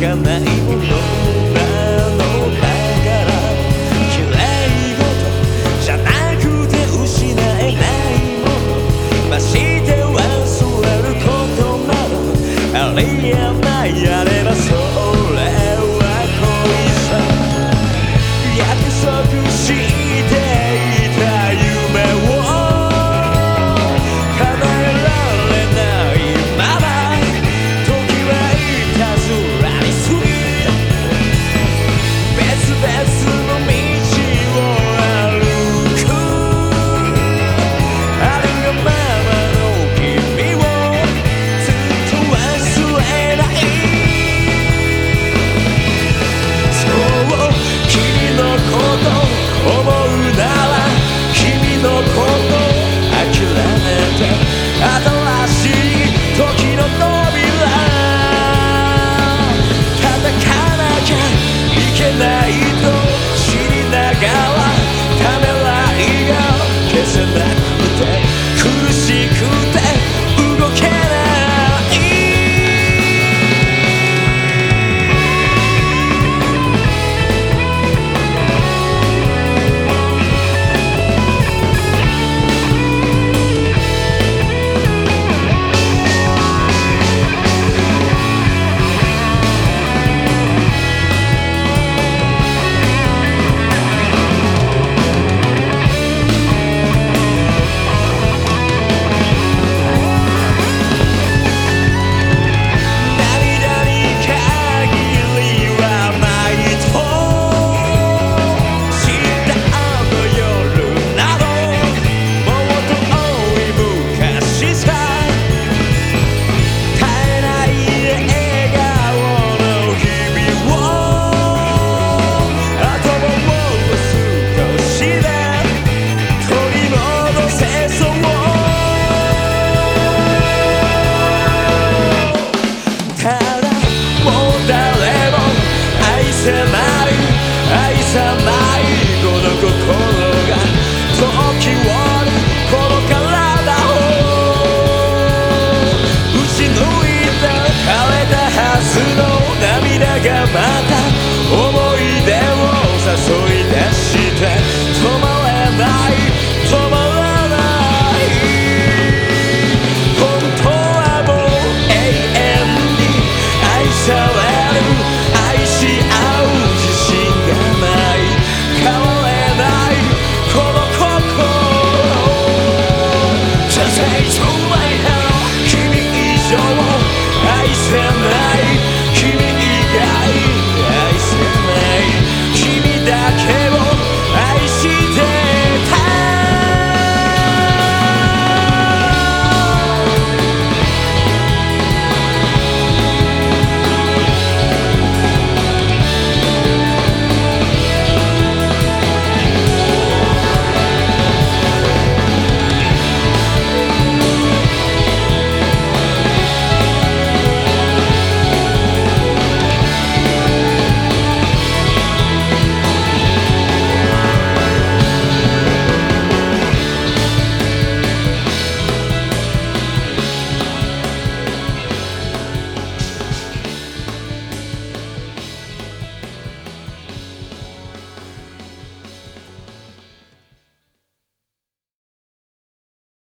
かないものなのだから綺麗事じゃなくて失えないものまして忘れることなどありえないやれ